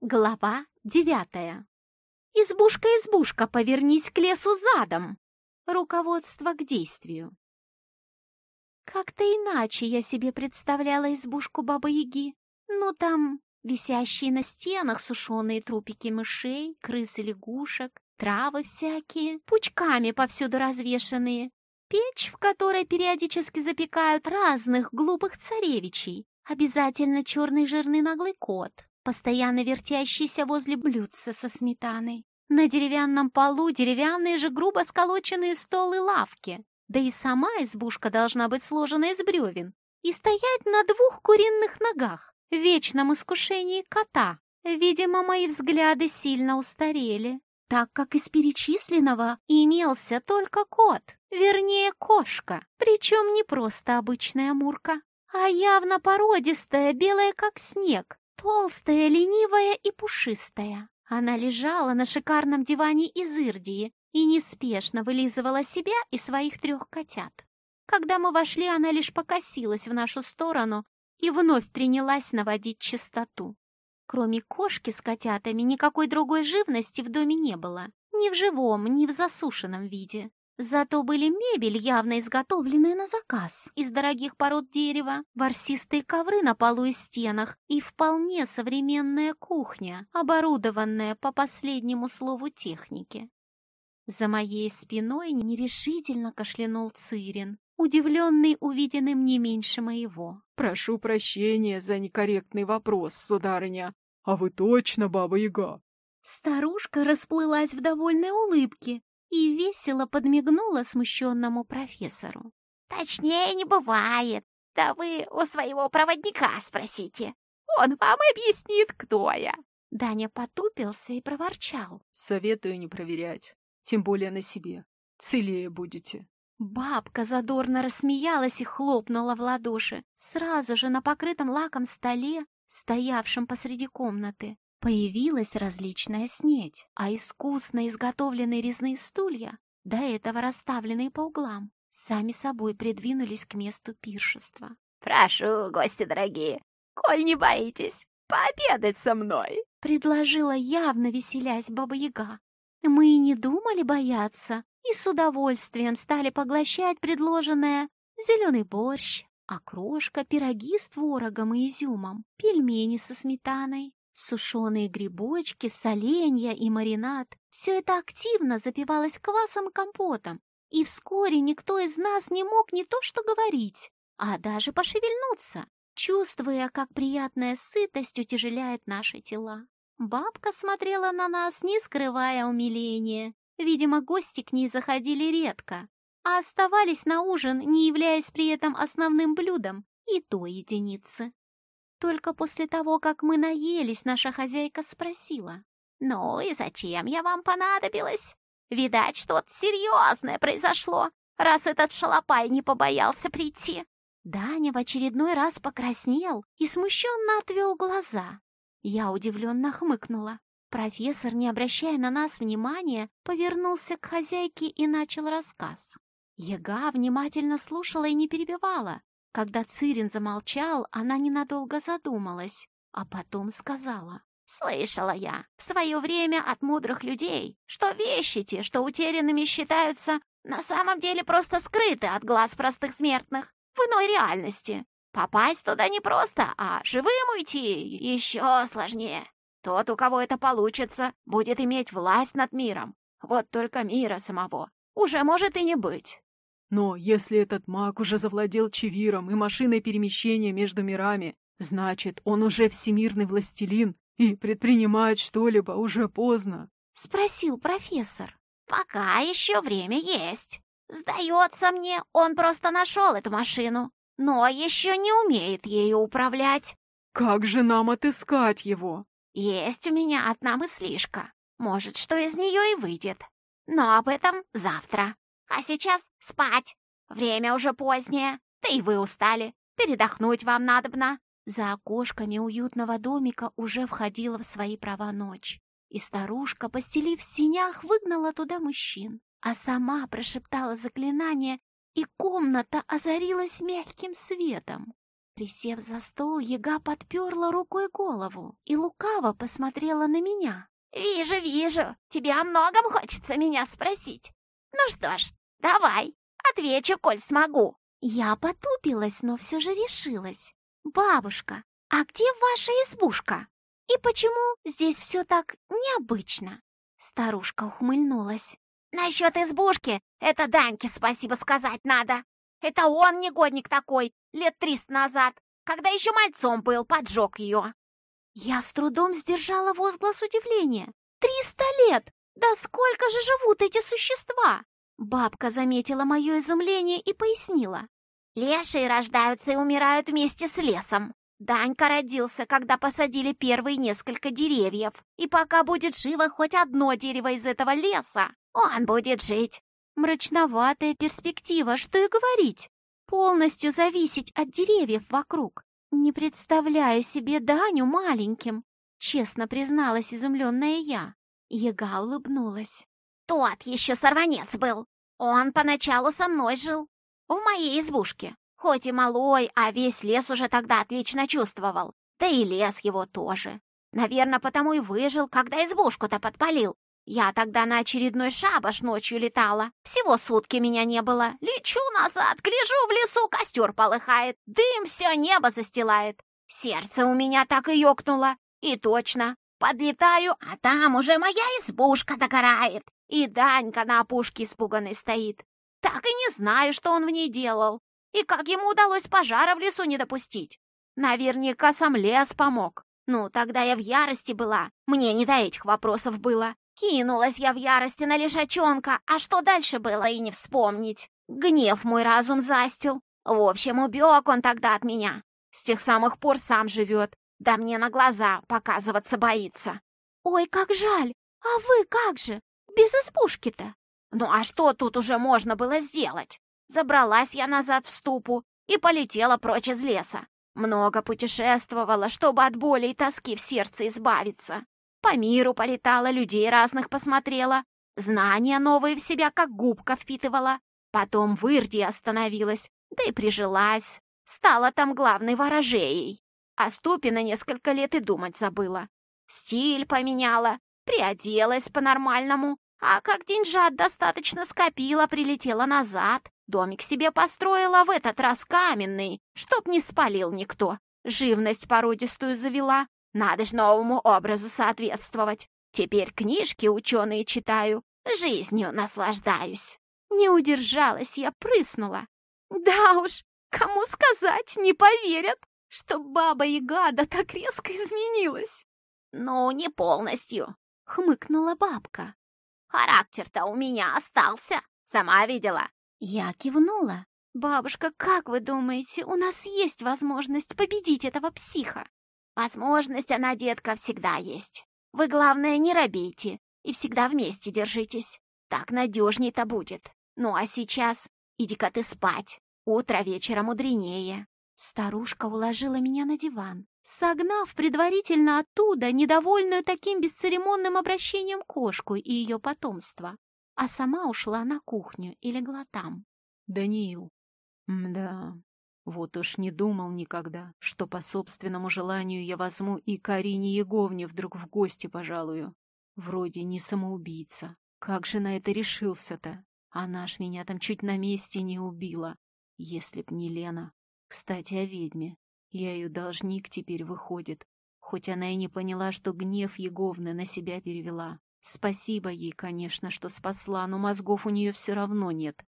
Глава девятая. «Избушка, избушка, повернись к лесу задом!» Руководство к действию. Как-то иначе я себе представляла избушку Бабы-Яги. Ну, там висящие на стенах сушеные трупики мышей, крыс и лягушек, травы всякие, пучками повсюду развешанные, печь, в которой периодически запекают разных глупых царевичей, обязательно черный жирный наглый кот, постоянно вертящийся возле блюдца со сметаной. На деревянном полу деревянные же грубо сколоченные столы лавки. Да и сама избушка должна быть сложена из бревен и стоять на двух куриных ногах, в вечном искушении кота. Видимо, мои взгляды сильно устарели, так как из перечисленного имелся только кот, вернее кошка, причем не просто обычная мурка, а явно породистая, белая как снег, Толстая, ленивая и пушистая. Она лежала на шикарном диване из ирдии и неспешно вылизывала себя и своих трех котят. Когда мы вошли, она лишь покосилась в нашу сторону и вновь принялась наводить чистоту. Кроме кошки с котятами никакой другой живности в доме не было, ни в живом, ни в засушенном виде. Зато были мебель, явно изготовленная на заказ, из дорогих пород дерева, ворсистые ковры на полу и стенах и вполне современная кухня, оборудованная по последнему слову техники. За моей спиной нерешительно кашлянул Цирин, удивленный увиденным не меньше моего. «Прошу прощения за некорректный вопрос, сударыня. А вы точно Баба-Яга?» Старушка расплылась в довольной улыбке и весело подмигнула смущенному профессору. «Точнее не бывает. Да вы у своего проводника спросите. Он вам объяснит, кто я». Даня потупился и проворчал. «Советую не проверять, тем более на себе. Целее будете». Бабка задорно рассмеялась и хлопнула в ладоши. Сразу же на покрытом лаком столе, стоявшем посреди комнаты, Появилась различная снедь, а искусно изготовленные резные стулья, до этого расставленные по углам, сами собой придвинулись к месту пиршества. «Прошу, гости дорогие, коль не боитесь, пообедать со мной!» — предложила явно веселясь Баба-Яга. Мы и не думали бояться, и с удовольствием стали поглощать предложенное зеленый борщ, окрошка, пироги с творогом и изюмом, пельмени со сметаной, Сушеные грибочки, соленья и маринад — все это активно запивалось квасом компотом, и вскоре никто из нас не мог не то что говорить, а даже пошевельнуться, чувствуя, как приятная сытость утяжеляет наши тела. Бабка смотрела на нас, не скрывая умиления. Видимо, гости к ней заходили редко, а оставались на ужин, не являясь при этом основным блюдом, и то единицы. Только после того, как мы наелись, наша хозяйка спросила. «Ну и зачем я вам понадобилась? Видать, что-то серьезное произошло, раз этот шалопай не побоялся прийти». Даня в очередной раз покраснел и смущенно отвел глаза. Я удивленно хмыкнула. Профессор, не обращая на нас внимания, повернулся к хозяйке и начал рассказ. Яга внимательно слушала и не перебивала, когда Цирин замолчал, она ненадолго задумалась, а потом сказала. «Слышала я в свое время от мудрых людей, что вещи те, что утерянными считаются, на самом деле просто скрыты от глаз простых смертных в иной реальности. Попасть туда не просто, а живым уйти еще сложнее. Тот, у кого это получится, будет иметь власть над миром. Вот только мира самого уже может и не быть. Но если этот маг уже завладел Чевиром и машиной перемещения между мирами, значит, он уже всемирный властелин, и предпринимать что-либо уже поздно. — спросил профессор. — Пока еще время есть. Сдается мне, он просто нашел эту машину, но еще не умеет ею управлять. — Как же нам отыскать его? — Есть у меня одна мыслишка. Может, что из нее и выйдет. Но об этом завтра. А сейчас спать. Время уже позднее, да и вы устали. Передохнуть вам надобно». За окошками уютного домика уже входила в свои права ночь, и старушка, постелив в синях, выгнала туда мужчин, а сама прошептала заклинание, и комната озарилась мягким светом. Присев за стол, яга подперла рукой голову и лукаво посмотрела на меня. «Вижу, вижу, тебе о многом хочется меня спросить. Ну что ж, давай, отвечу, коль смогу». Я потупилась, но все же решилась. «Бабушка, а где ваша избушка? И почему здесь все так необычно?» Старушка ухмыльнулась. «Насчет избушки, это Даньке спасибо сказать надо. Это он негодник такой, лет триста назад, когда еще мальцом был, поджег ее. Я с трудом сдержала возглас удивления. «Триста лет! Да сколько же живут эти существа?» Бабка заметила мое изумление и пояснила. «Лешие рождаются и умирают вместе с лесом. Данька родился, когда посадили первые несколько деревьев. И пока будет живо хоть одно дерево из этого леса, он будет жить». Мрачноватая перспектива, что и говорить. Полностью зависеть от деревьев вокруг. «Не представляю себе Даню маленьким», — честно призналась изумленная я. Яга улыбнулась. «Тот еще сорванец был. Он поначалу со мной жил. В моей избушке. Хоть и малой, а весь лес уже тогда отлично чувствовал. Да и лес его тоже. Наверное, потому и выжил, когда избушку-то подпалил. Я тогда на очередной шабаш ночью летала. Всего сутки меня не было. Лечу назад, гляжу в лесу, костер полыхает. Дым все небо застилает. Сердце у меня так и ёкнуло. И точно, подлетаю, а там уже моя избушка догорает. И Данька на опушке испуганный стоит. Так и не знаю, что он в ней делал. И как ему удалось пожара в лесу не допустить. Наверняка сам лес помог. Ну, тогда я в ярости была. Мне не до этих вопросов было. Кинулась я в ярости на лишачонка, а что дальше было и не вспомнить. Гнев мой разум застил. В общем, убег он тогда от меня. С тех самых пор сам живет. Да мне на глаза показываться боится. Ой, как жаль! А вы как же? Без избушки-то? Ну а что тут уже можно было сделать? Забралась я назад в ступу и полетела прочь из леса. Много путешествовала, чтобы от боли и тоски в сердце избавиться. По миру полетала, людей разных посмотрела, знания новые в себя как губка впитывала. Потом в Ирде остановилась, да и прижилась. Стала там главной ворожеей. О ступе на несколько лет и думать забыла. Стиль поменяла, приоделась по-нормальному, а как деньжат достаточно скопила, прилетела назад. Домик себе построила в этот раз каменный, чтоб не спалил никто. Живность породистую завела, надо ж новому образу соответствовать. Теперь книжки ученые читаю, жизнью наслаждаюсь. Не удержалась я, прыснула. Да уж, кому сказать, не поверят, что баба-яга да так резко изменилась. Ну, не полностью, хмыкнула бабка. Характер-то у меня остался, сама видела. Я кивнула. «Бабушка, как вы думаете, у нас есть возможность победить этого психа?» Возможность она, детка, всегда есть. Вы, главное, не робейте и всегда вместе держитесь. Так надежней-то будет. Ну а сейчас иди-ка ты спать. Утро вечера мудренее. Старушка уложила меня на диван, согнав предварительно оттуда недовольную таким бесцеремонным обращением кошку и ее потомство, а сама ушла на кухню и легла там. «Даниил, да, вот уж не думал никогда, что по собственному желанию я возьму и Карине Еговне вдруг в гости пожалую. Вроде не самоубийца. Как же на это решился-то? Она ж меня там чуть на месте не убила. Если б не Лена. Кстати, о ведьме. Я ее должник теперь выходит. Хоть она и не поняла, что гнев Еговны на себя перевела. Спасибо ей, конечно, что спасла, но мозгов у нее все равно нет.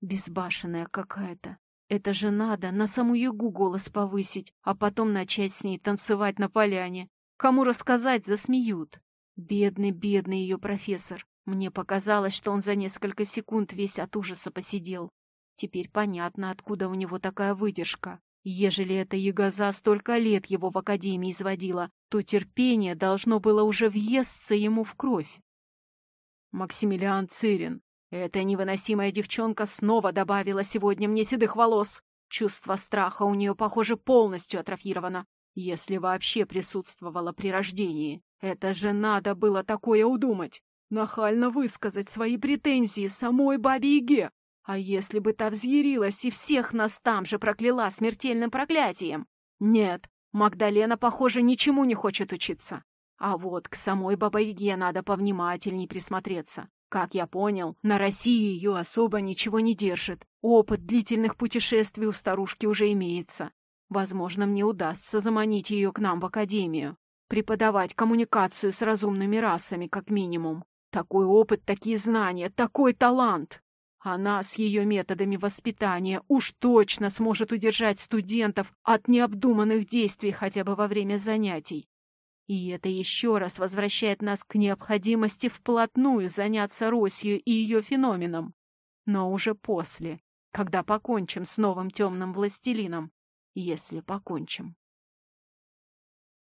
Безбашенная какая-то. Это же надо на саму Ягу голос повысить, а потом начать с ней танцевать на поляне. Кому рассказать, засмеют. Бедный, бедный ее профессор. Мне показалось, что он за несколько секунд весь от ужаса посидел. Теперь понятно, откуда у него такая выдержка. Ежели эта ягоза столько лет его в академии изводила, то терпение должно было уже въесться ему в кровь. Максимилиан Цирин, эта невыносимая девчонка снова добавила сегодня мне седых волос. Чувство страха у нее, похоже, полностью атрофировано, если вообще присутствовало при рождении. Это же надо было такое удумать. Нахально высказать свои претензии самой бабе-яге. А если бы та взъярилась и всех нас там же прокляла смертельным проклятием? Нет, Магдалена, похоже, ничему не хочет учиться. А вот к самой Бабайге надо повнимательней присмотреться. Как я понял, на России ее особо ничего не держит. Опыт длительных путешествий у старушки уже имеется. Возможно, мне удастся заманить ее к нам в академию. Преподавать коммуникацию с разумными расами, как минимум. Такой опыт, такие знания, такой талант. Она с ее методами воспитания уж точно сможет удержать студентов от необдуманных действий хотя бы во время занятий. И это еще раз возвращает нас к необходимости вплотную заняться Росью и ее феноменом. Но уже после, когда покончим с новым темным властелином, если покончим.